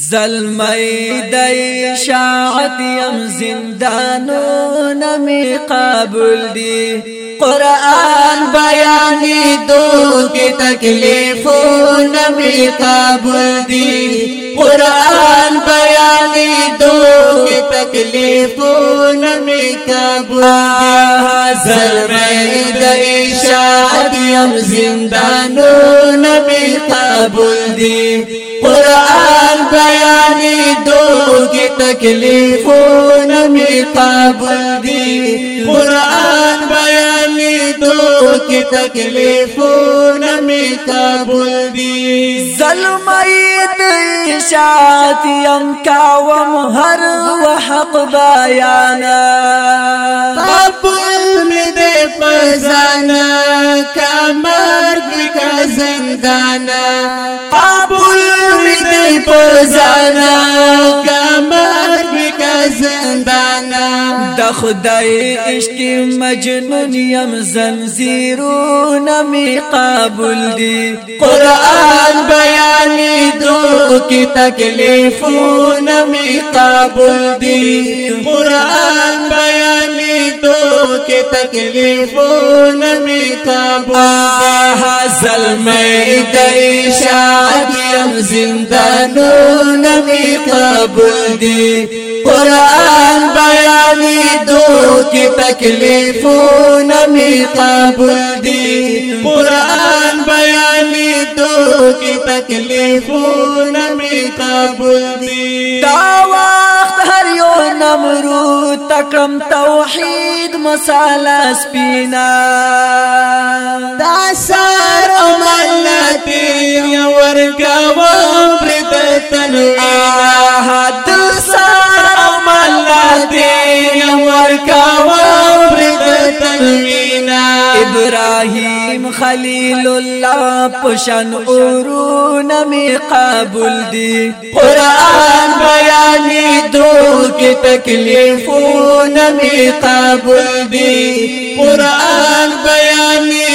زلمی دی شاعت M زندانو نمی قابل دی۔ قرآن بیانی دو کی تکلیفو نمی قابل دی۔ قرآن بیانی دو کی تکلیفو نمی قابل دی۔ ظلمئی دئی شاعت یم زندانو نمی قابل دی۔ قرآن بیانی دو کی تکلیفوں نمی قابل تکلیفوں نمی قابل دی۔ ظلمید اشاعت یم کاوم ہر وحق بیانا۔ قابل میں دے پزانا کمر کا زندانا قابل پزانا کمر کا زندانا د خدای عشق مجنون یم زنجیرو نمی قابل دی. قرآن بیانی دو کی تکلیفوں نمی قابل دی. قرآن بیانی دو کی تکلیفوں نمی قابل ظلم دئی شادیم زندانو نمی قابل دی. قرآن دو کی تکلیفوں نمی قابل دی۔ قرآن بیانی دو کی تکلیفوں نمی قابل دی۔ دا وقت هر یو نمرو تکم توحید مسالہ سپینا۔ دا سار ملتی ورکا وبرد تنوینا۔ ابراہیم خلیل اللہ پشن ارو نمی قابل دی۔ قرآن بیانی دو کی تکلیفوں نمی قابل دی۔ قرآن بیانی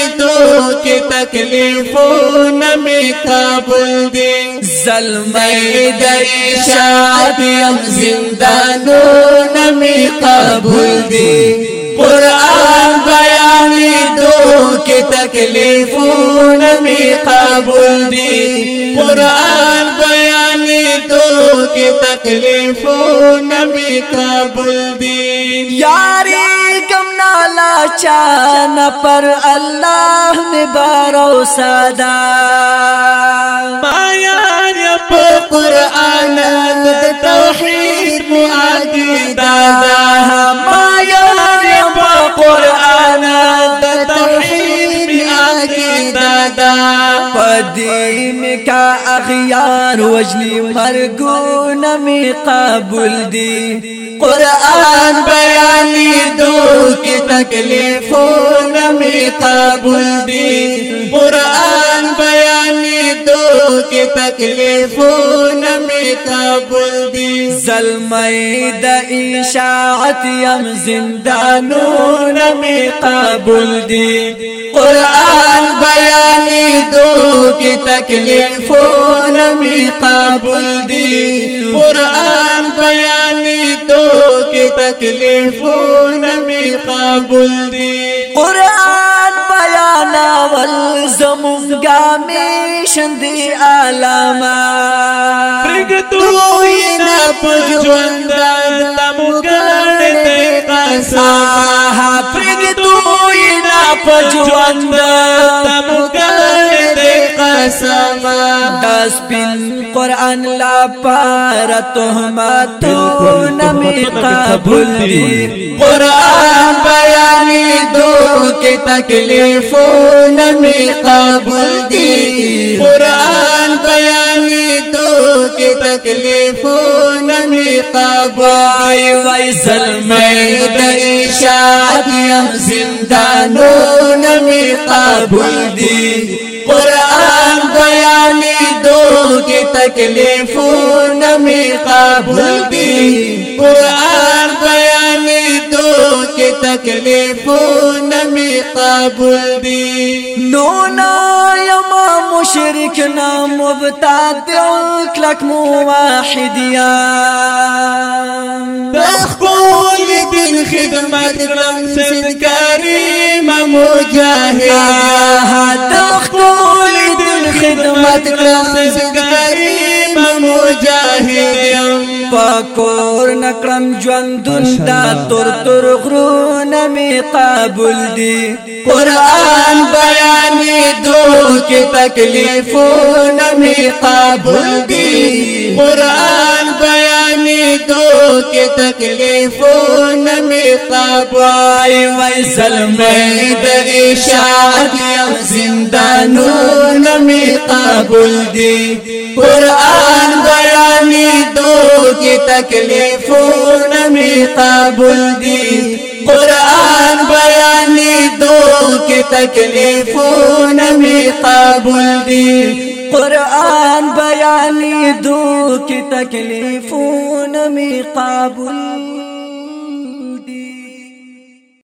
کی تکلیفوں نمی قابل دی ظلمئی دئی شادیم زندانو نمی قابل دی قرآن بیانی دو کی تکلیفوں نمی قابل دی قرآن بیانی دو کی تکلیفوں نمی قابل دی یاری کم نالا چان پر اللہ میں بارو سادا مایا رب قرآن توحید معادی دادا۔ مایا رب قرآن توحید معادی دادا۔ پدیم کا اغیار وجنی مرگون می قابل دی. قرآن بیانی دو کی تکلیفون می قابل دی. قرآن بیانی دو کی تکلیفوں نمی قابل دی۔ ظلمئی دا اشاعت یم زندانو نمی قابل دی۔ قرآن بیانی دو کی تکلیفوں نمی قابل دی۔ قرآن بیانی دو کی تکلیفوں نمی قابل دی۔ قرآن میشن دی آلاما پرگتوئی نا پجوندن تمکرتے قسام پرگتوئی نا پجوندن تمکرتے قسام دس بن قرآن لا پارا تہمتو نمی قابل دی۔ قرآن بیانی دو کی تکلیفوں نمی قابل دی۔ قرآن بیانی دو کی تکلیفوں نمی قابل وی ظلم میں دئی شادیم زندانو نمی قابل دی۔ کی تکلیفوں نمی قابل دی قرآن بیانی دو کی تکلیفونه می قبول دي نو نا یما مشرک نا مبتدع کلک موحد یا بخول دین خدمت کرم سنکاری مجاهد دخول دین خدمت کرم سنکاری مجاهد پاکور نکرم ژوندون دا تر تر غرونه می قبول دي قرآن بیانی دو کی تکلیفونه می قبول دی. قرآن بیانی دو کی تکلیفونه می قبول وای زلمی د اشاعت یم زندانونه می قبول دی. قرآن بیانی دو کی تکلیفونه می قبول دی۔ قرآن بیانی دو کی تکلیفونه می قبول دی۔ قرآن بیانی دو کی تکلیفون می قابل